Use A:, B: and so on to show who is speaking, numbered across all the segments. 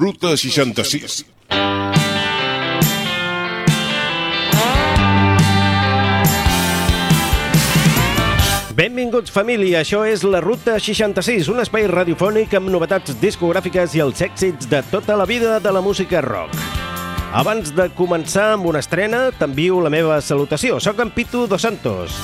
A: Ruta 66.
B: Benvinguts, família. Això és la Ruta 66, un espai radiofònic amb novetats discogràfiques i els èxits de tota la vida de la música rock. Abans de començar amb una estrena, t'envio la meva salutació. Soc en Pitu Dos Santos.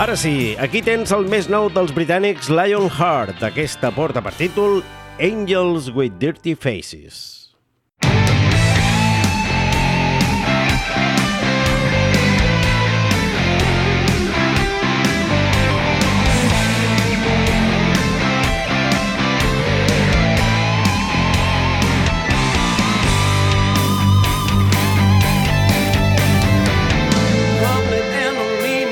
B: Ara sí, aquí tens el més nou dels britànics Lionheart. Aquesta porta per títol Angels with Dirty Faces.
C: Public enemy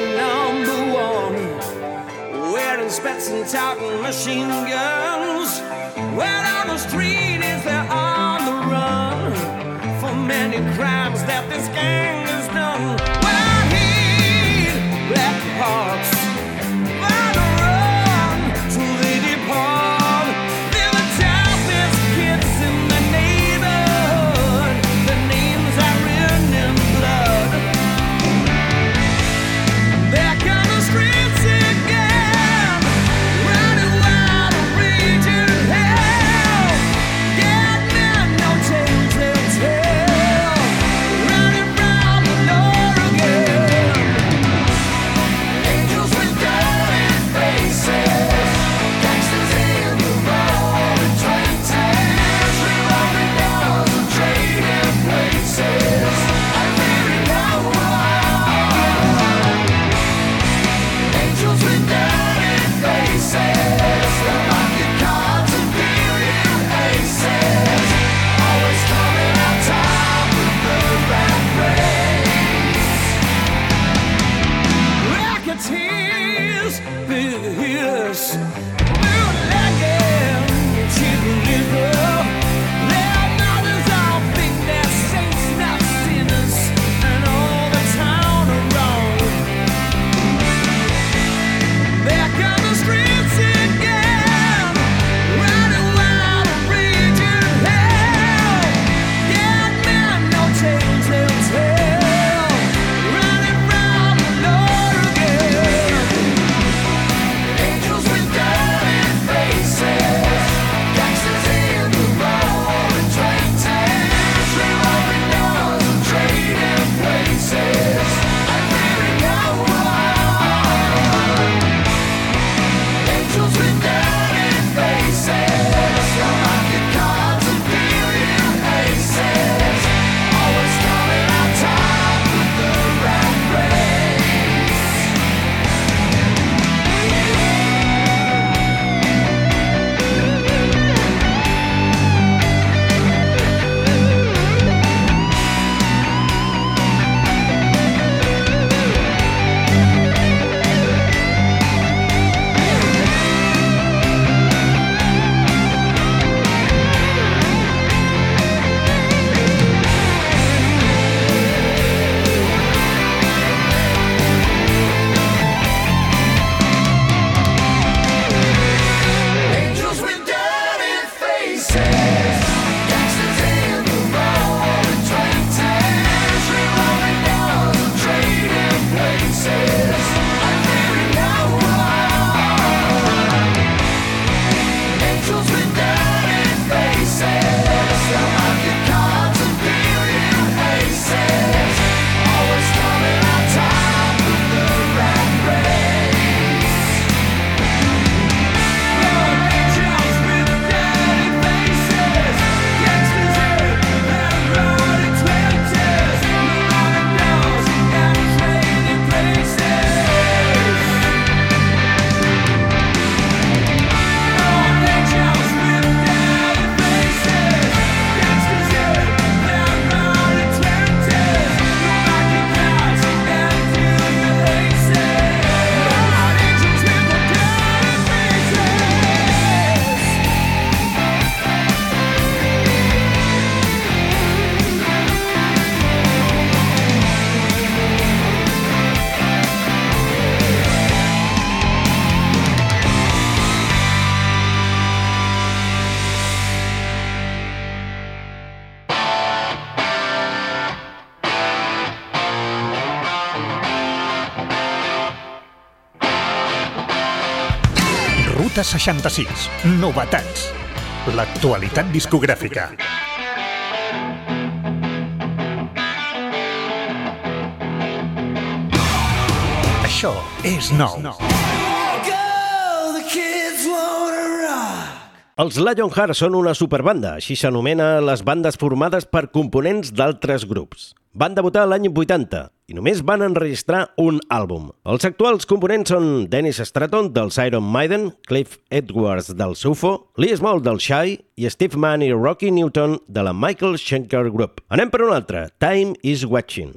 C: Word on the street is they're on the run for many crimes that this gang has done.
A: Ruta 66. Novetats. L'actualitat discogràfica. Això és nou.
C: Els Lionheart són una superbanda, així s'anomena les bandes formades per components d'altres grups. Van debutar l'any 80 i només van enregistrar un àlbum. Els actuals components són Dennis Stratton dels Iron Maiden, Cliff Edwards del UFO, Lee Small del Shy i Steve Mann i Rocky Newton de la Michael Schenker Group. Anem per un altra, Time is Watching.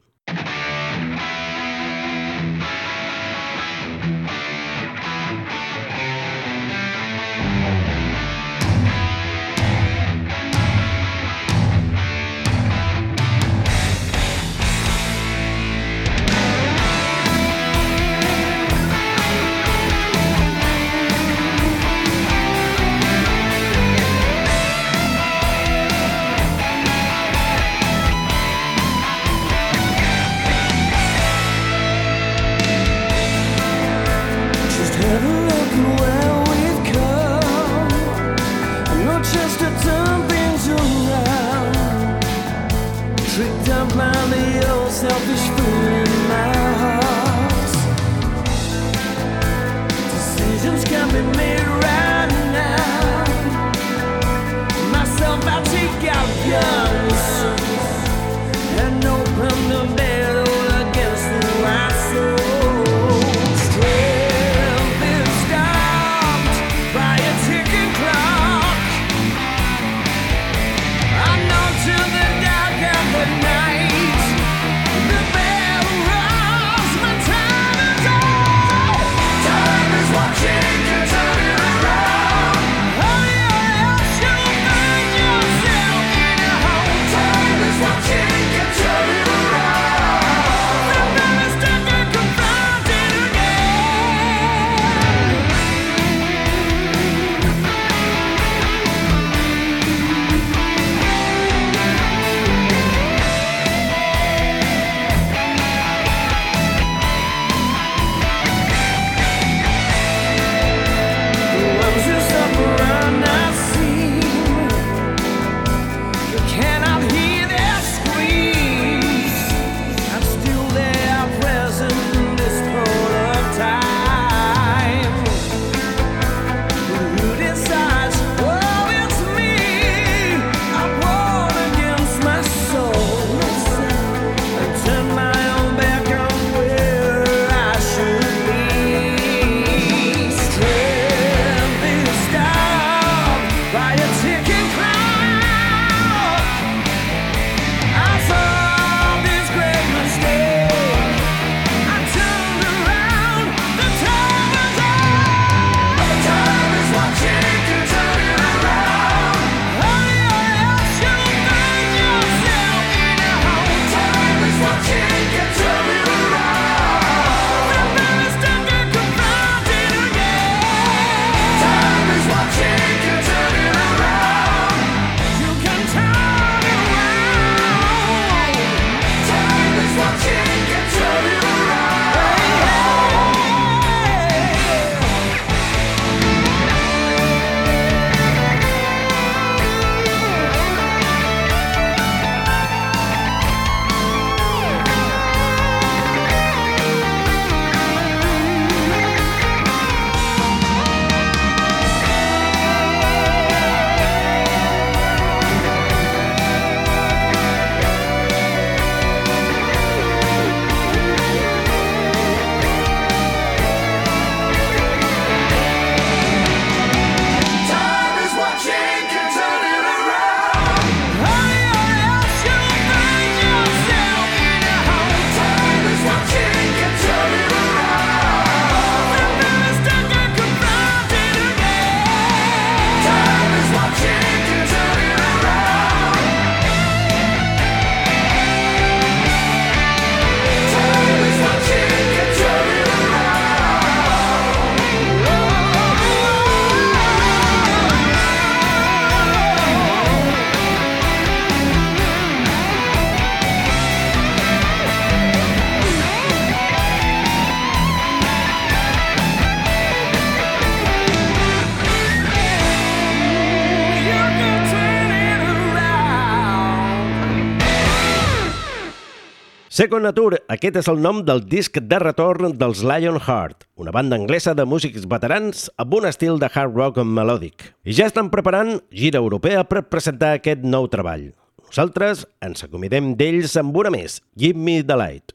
C: Second Nature, aquest és el nom del disc de retorn dels Lionheart, una banda anglesa de músics veterans amb un estil de hard rock melòdic. I ja estan preparant gira europea per presentar aquest nou treball. Nosaltres ens acomidem d'ells amb una més, Give Me the Light.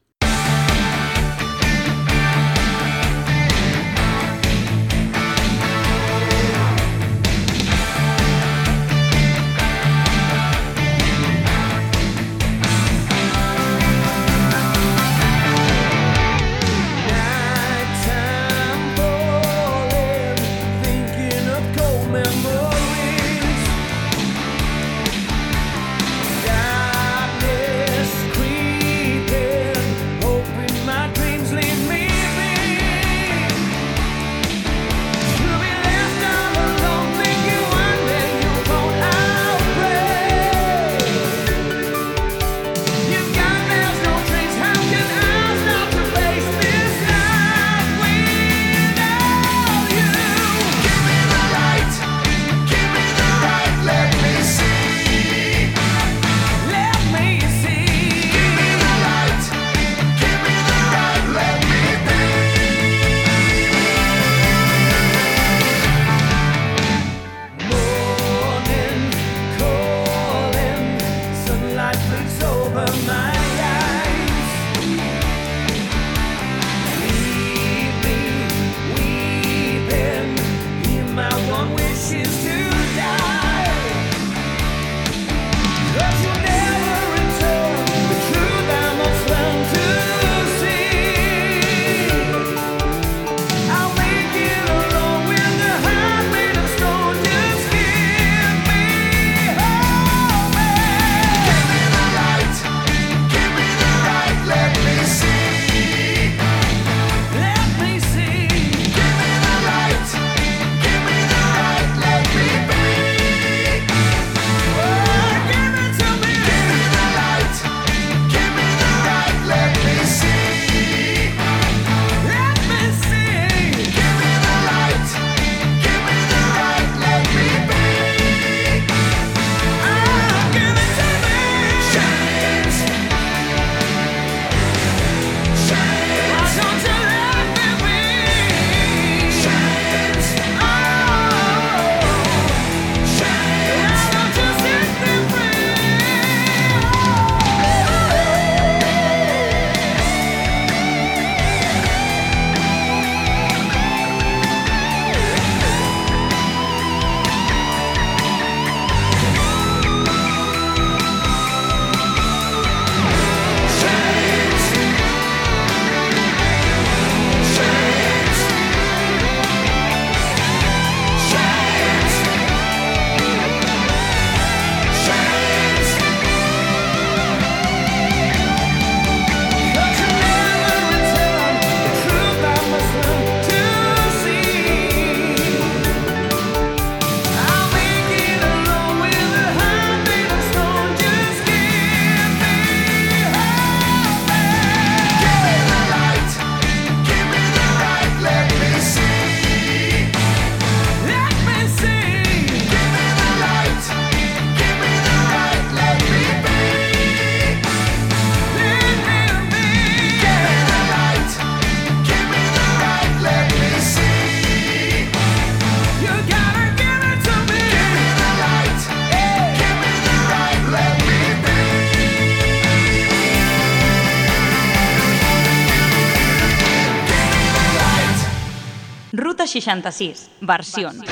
D: 66, versions.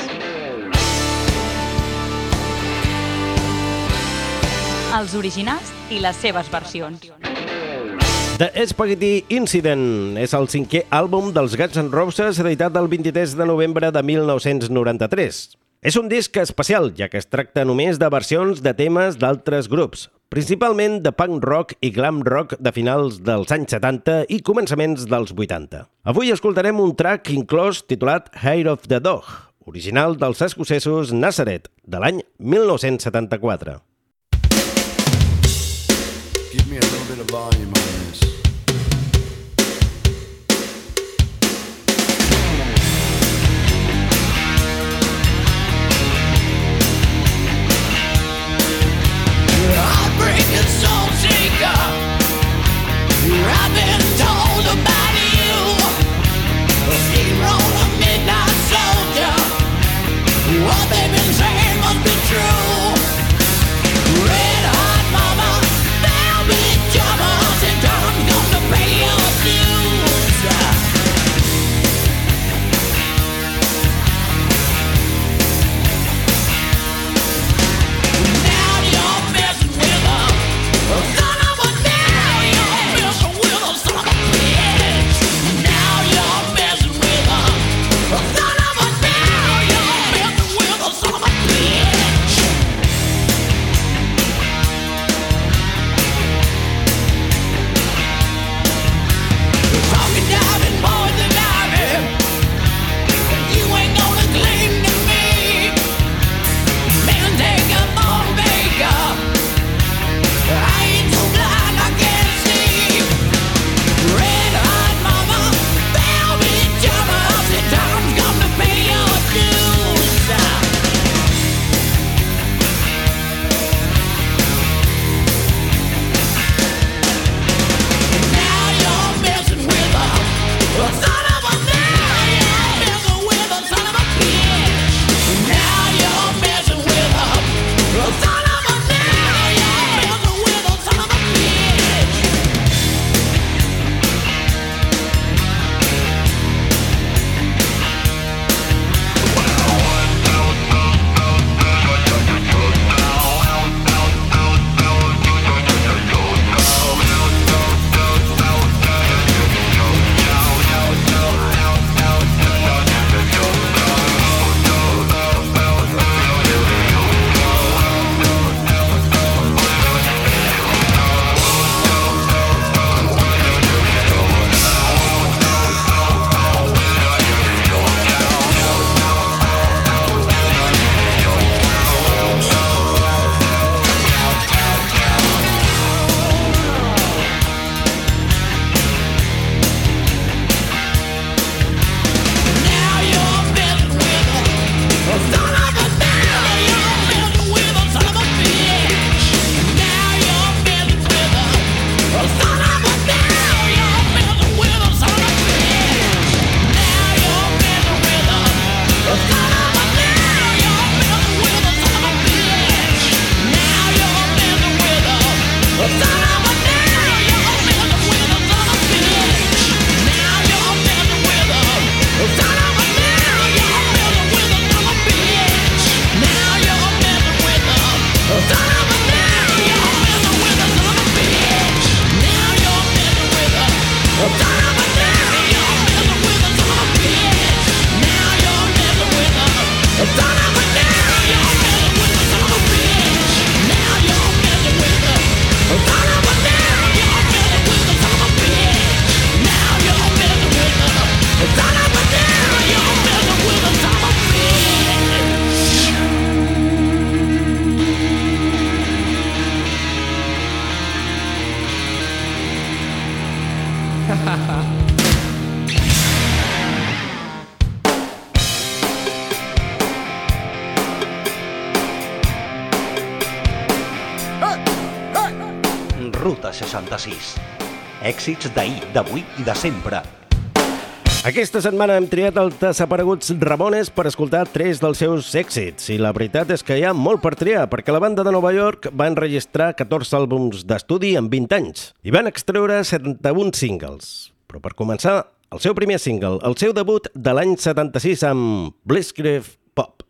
D: Els originals i les seves versions.
C: The Spaghetti Incident és el cinquè àlbum dels Guns N' Roses editat el 23 de novembre de 1993. És un disc especial, ja que es tracta només de versions de temes d'altres grups, principalment de punk rock i glam rock de finals dels anys 70 i començaments dels 80. Avui escoltarem un track inclòs titulat Hair of the Dog, original dels escocesos Nazareth, de l'any 1974. Give me a little bit of volume
E: Èxits d'ahir, d'avui i de sempre.
F: Aquesta setmana hem triat els desapareguts Ramones per escoltar tres dels seus èxits i la veritat és que hi ha molt per triar perquè la banda de Nova York va enregistrar 14 àlbums d'estudi en 20 anys i van extreure 71 singles. Però per començar, el seu primer single, el seu debut de l'any 76 amb Blitzkrieg Pop.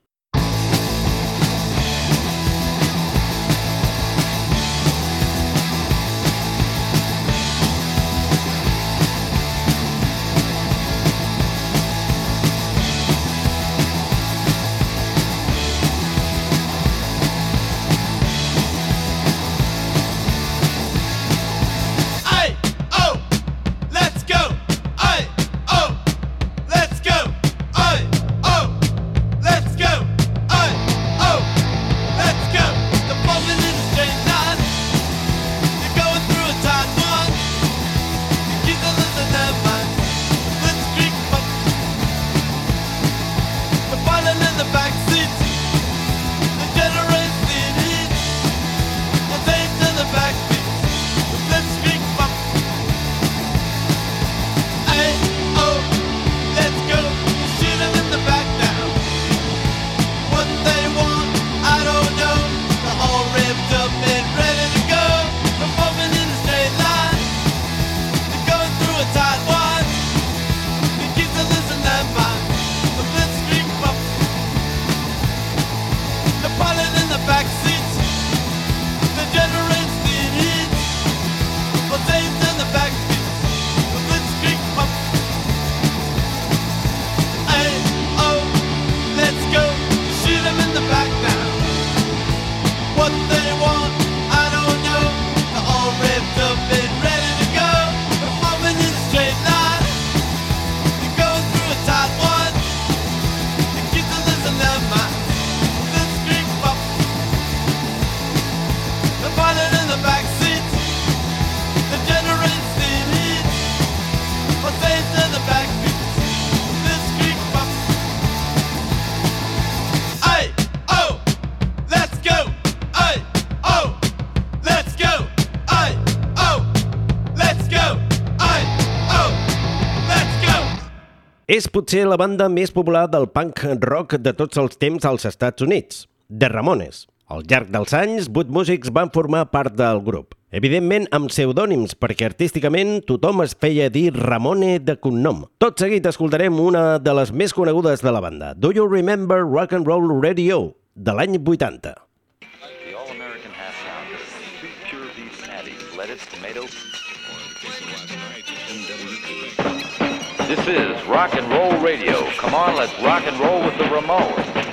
F: És potser la banda més popular del punk rock de tots els temps als Estats Units, The Ramones. Al llarg dels anys, vuit músics van formar part del grup. Evidentment amb pseudònims, perquè artísticament tothom es feia dir Ramone de cognom. Tot seguit escoltarem una de les més conegudes de la banda, Do You Remember Rock and Roll Radio, de l'any 80.
G: This is Rock and Roll Radio. Come on, let's rock and roll with the Ramones.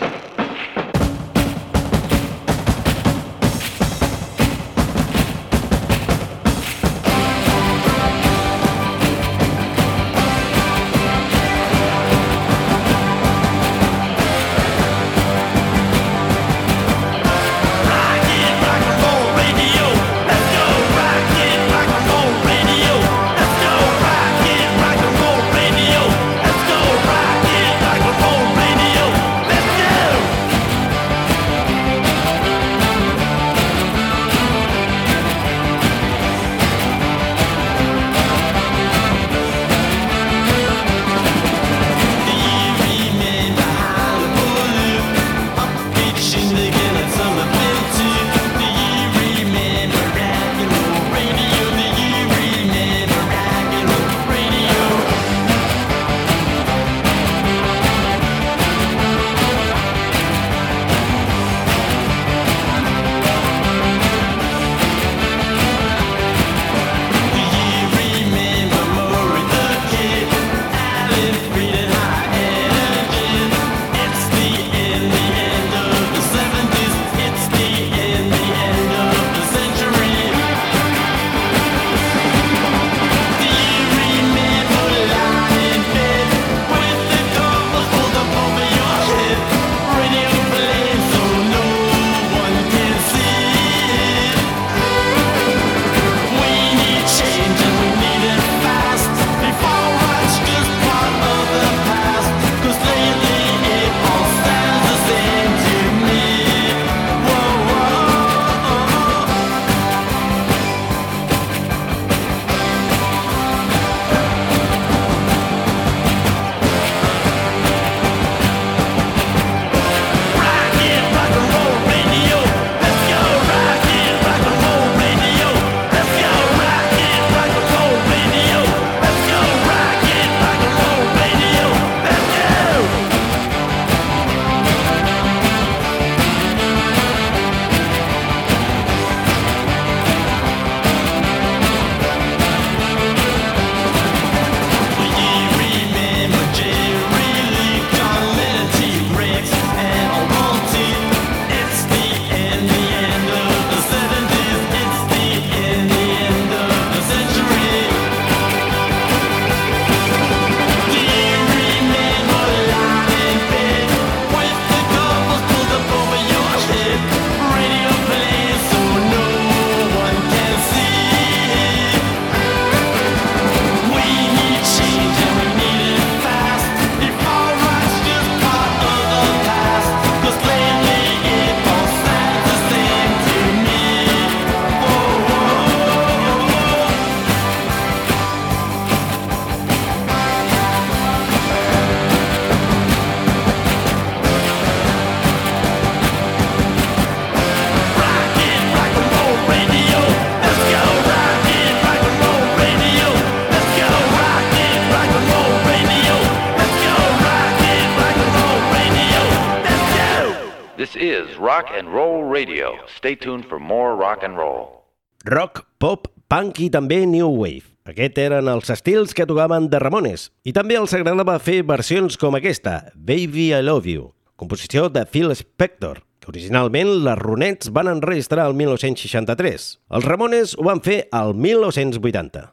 G: stay tuned for more rock and roll.
F: Rock, pop, punk i també new wave. Aquest eren els estils que tocaven de Ramones. I també els agradava fer versions com aquesta, Baby I Love You, composició de Phil Spector, que originalment les Ronets van enregistrar el 1963. Els Ramones ho van fer al 1980.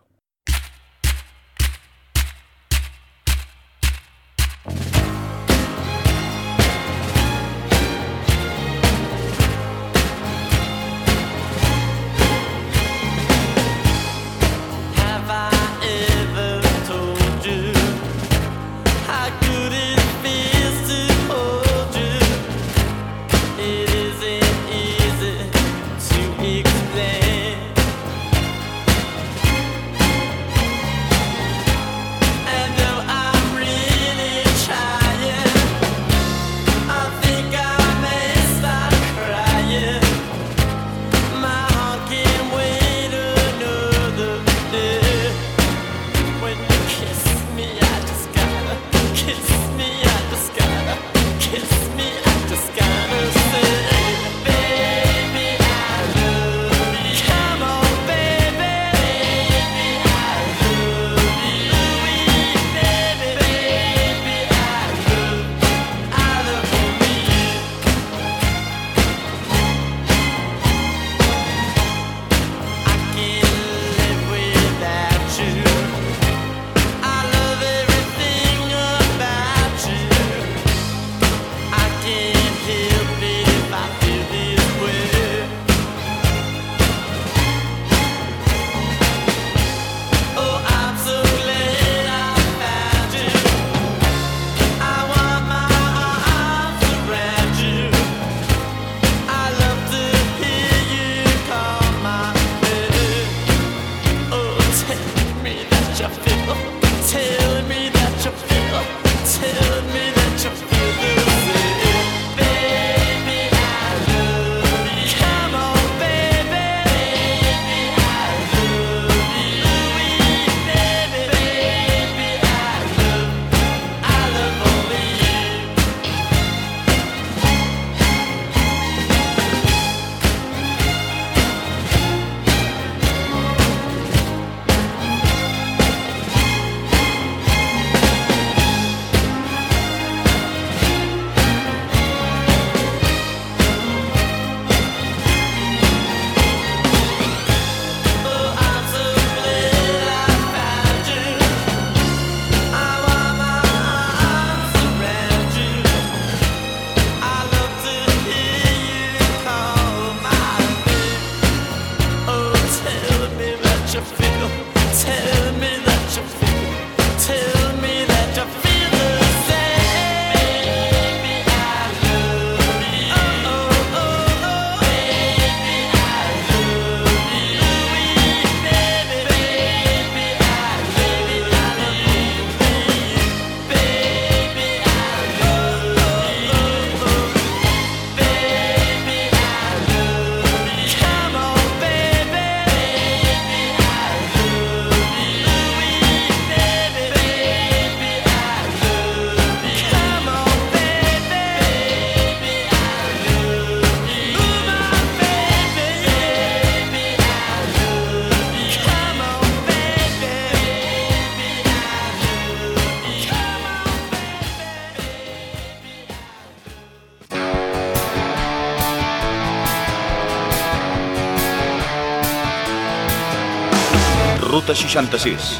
H: 66.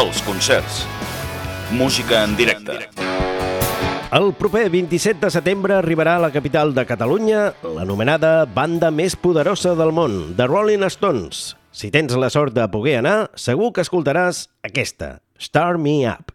H: Els concerts. Música en directe.
F: El proper 27 de setembre arribarà a la capital de Catalunya l'anomenada banda més poderosa del món, The Rolling Stones. Si tens la sort de poder anar, segur que escoltaràs aquesta, Star Me Up.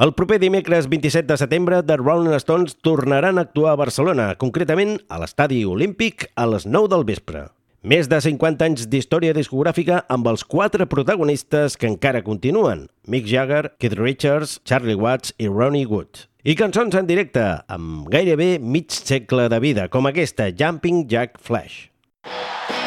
B: El proper dimecres 27 de setembre, The Rolling Stones tornaran a actuar a Barcelona, concretament a l'Estadi Olímpic a les 9 del vespre. Més de 50 anys d'història discogràfica amb els quatre protagonistes que encara continuen, Mick Jagger, Keith Richards, Charlie Watts i Ronnie Wood. I cançons en directe, amb gairebé mig segle de vida, com aquesta, Jumping Jack Flash.
I: But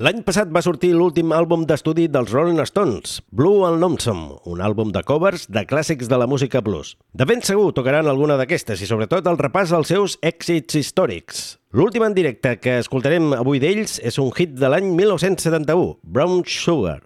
I: L'any passat va sortir l'últim àlbum d'estudi dels Rolling Stones, Blue and Lonesome, un àlbum de covers de clàssics de la música blues. De ben segur tocaran alguna d'aquestes i sobretot el repàs als seus èxits històrics. L'últim en directe que escoltarem avui d'ells és un hit de l'any 1971, Brown Sugar.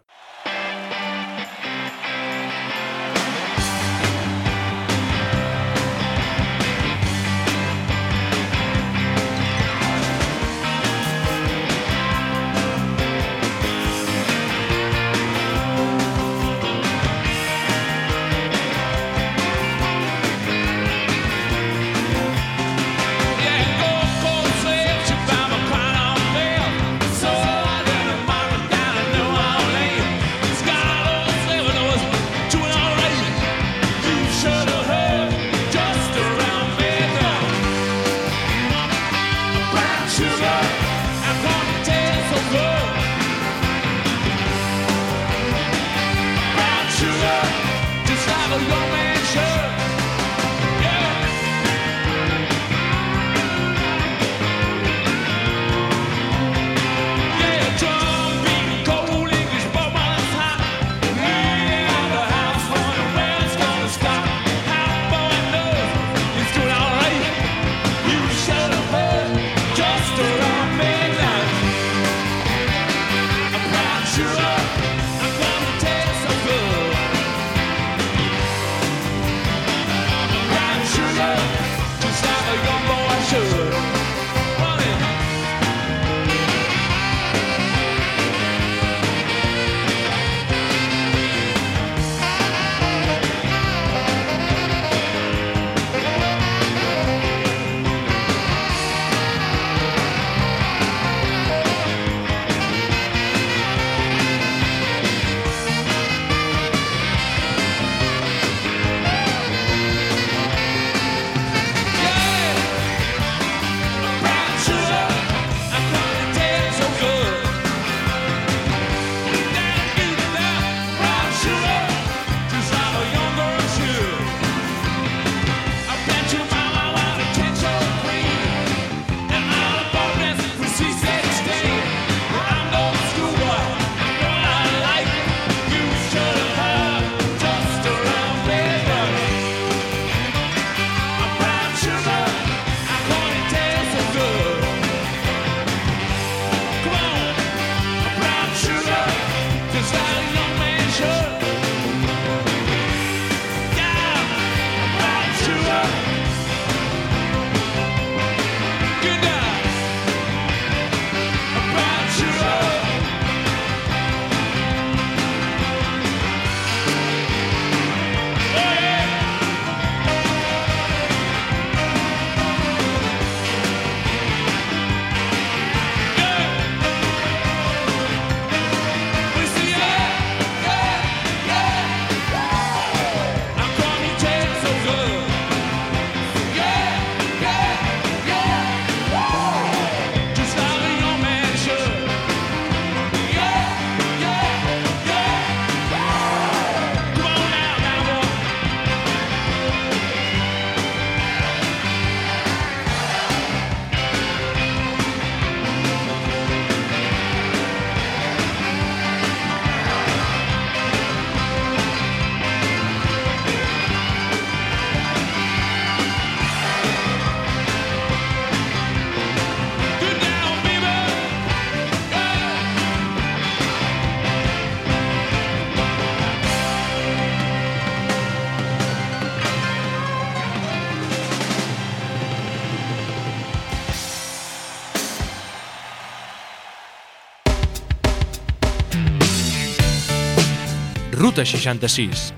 J: Ruta 66.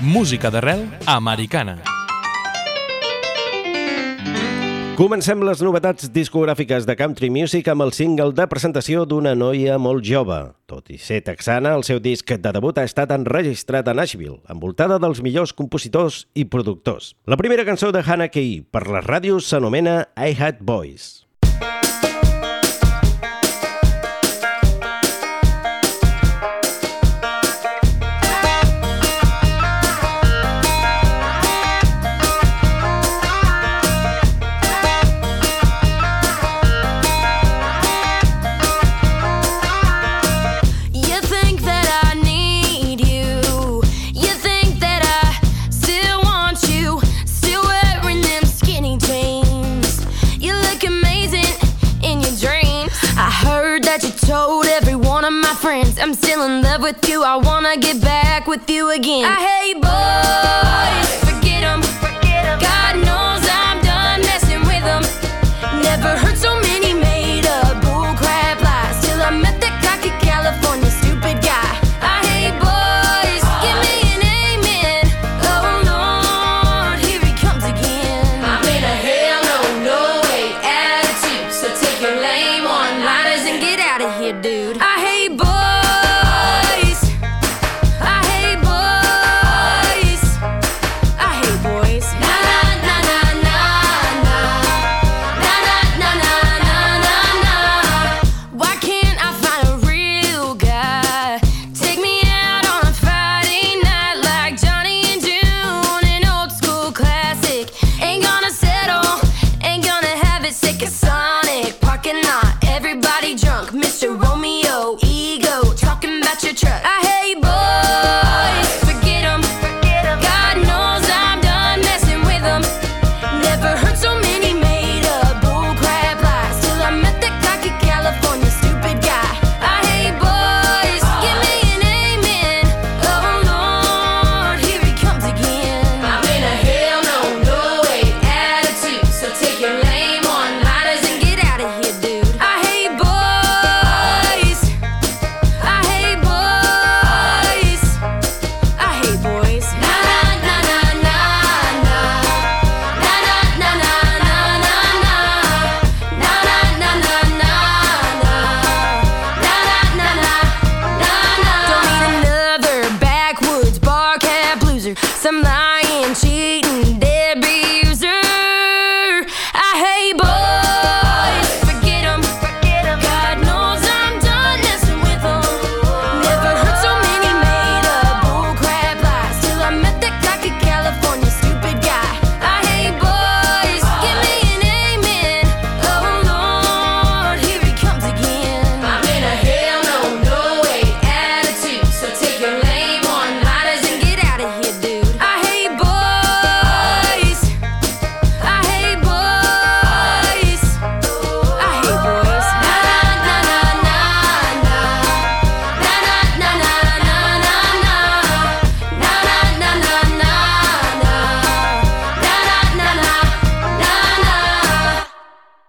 J: Música d'arrel americana.
I: Comencem les novetats discogràfiques de Country Music amb el single de presentació d'una noia molt jove. Tot i ser texana, el seu disc de debut ha estat enregistrat a Nashville, envoltada dels millors compositors i productors. La primera cançó de Hannah Key per les ràdios s'anomena I Had Boys.
K: I'm still in love with you. I wanna get back with you again. I hate boys.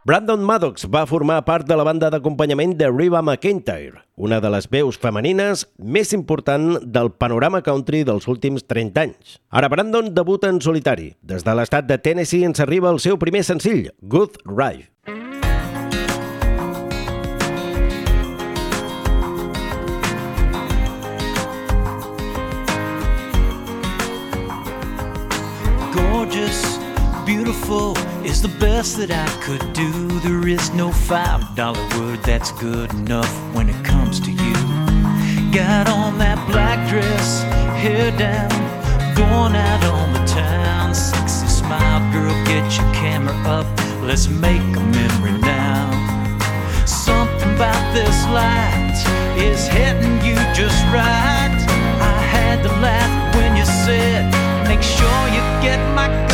B: Brandon Maddox va formar part de la banda d'acompanyament de Riva McIntyre, una de les veus femenines més important del panorama country dels últims 30 anys. Ara Brandon debuta en solitari. Des de l'estat de Tennessee ens arriba el seu primer senzill, Good Ride.
F: Gorgeous beautiful is the best that I could do. There is no five dollar word that's good enough when it comes to you. Got on that black dress, hair down, going out on the town. Sexy smile, girl, get your camera up. Let's make a memory now. Something about this light is hitting you just right. I had to laugh when you said, Make sure you get my.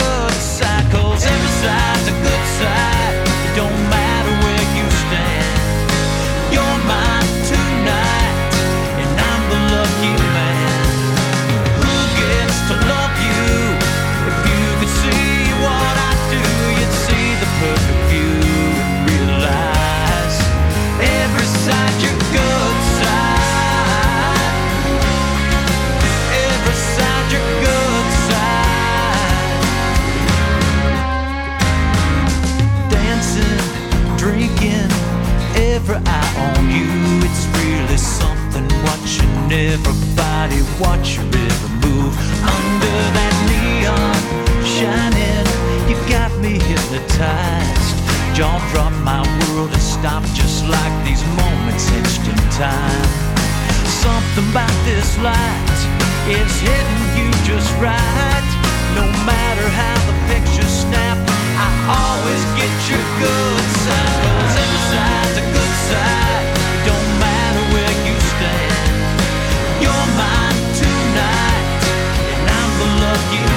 F: I eye on you. It's really something watching everybody watch your every move. Under that neon shining, you got me hypnotized. Jaw drop, my world has stopped just like these moments hitched in time. Something about this light, it's hitting you just right. No matter how the pictures snap, I always get your good side you.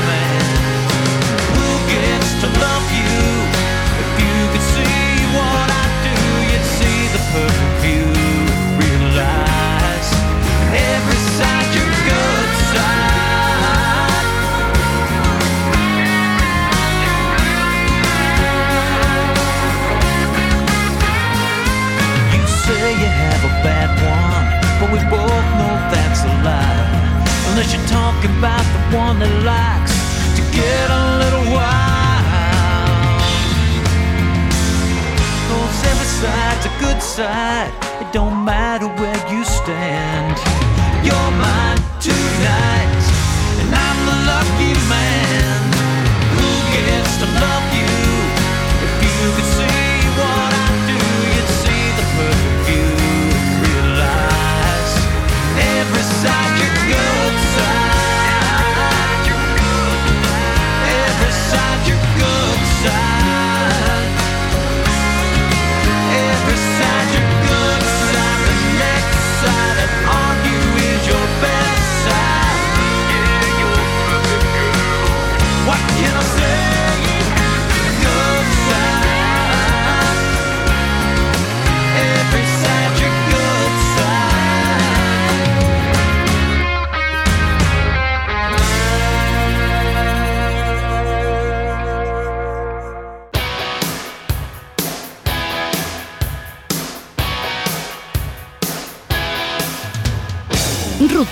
F: About the one that likes to get a little wild. Cause every side's a good side, it don't matter where you stand. You're mine tonight, and I'm the lucky man who gets to love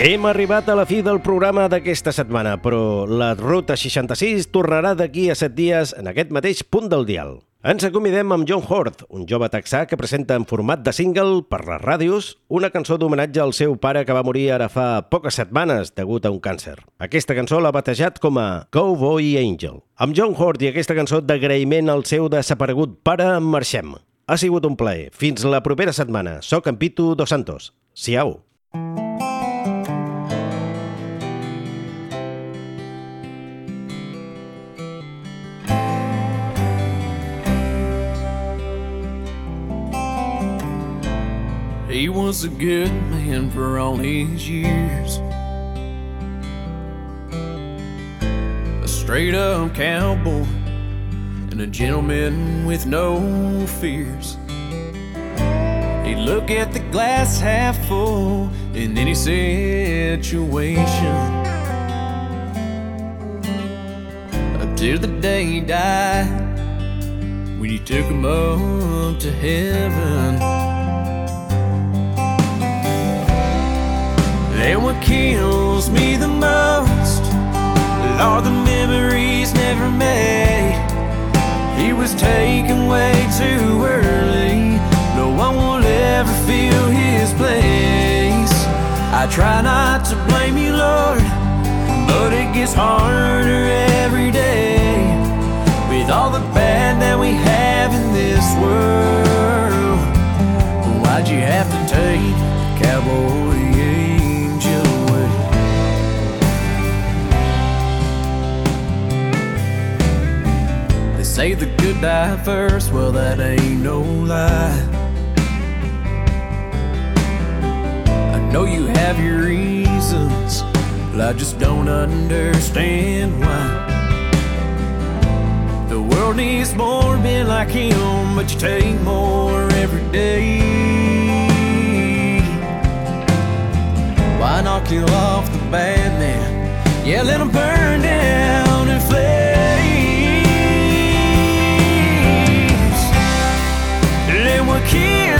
B: Hem arribat a la fi del programa d'aquesta setmana, però la Ruta 66 tornarà d'aquí a 7 dies en aquest mateix punt del dial. Ens acomidem amb John Hort, un jove texà que presenta en format de single per les ràdios una cançó d'homenatge al seu pare que va morir ara fa poques setmanes degut a un càncer. Aquesta cançó l'ha batejat com a Cowboy Angel. Amb John Hort i aquesta cançó d'agraïment al seu desaparegut pare, en marxem. Ha sigut un plaer. Fins la propera setmana. Soc en Pitu Dos Santos. Siau.
C: He was a good man for all his years. A straight up cowboy and a gentleman with no fears. He'd look at the glass half full in any situation. Up to the day he died, when you took him up to heaven. And what kills me the most are the memories never made. He was taken way too early. No one will ever feel his place. I try not to blame you, Lord, but it gets harder every day. With all the bad that we have in this world, why'd you have to take cowboy say the goodbye first, well, that ain't no lie. I know you have your reasons, but I just don't understand why. The world needs more men like him, but you take more every day. Why not kill off the bad man? Yeah, let him burn down and flames. And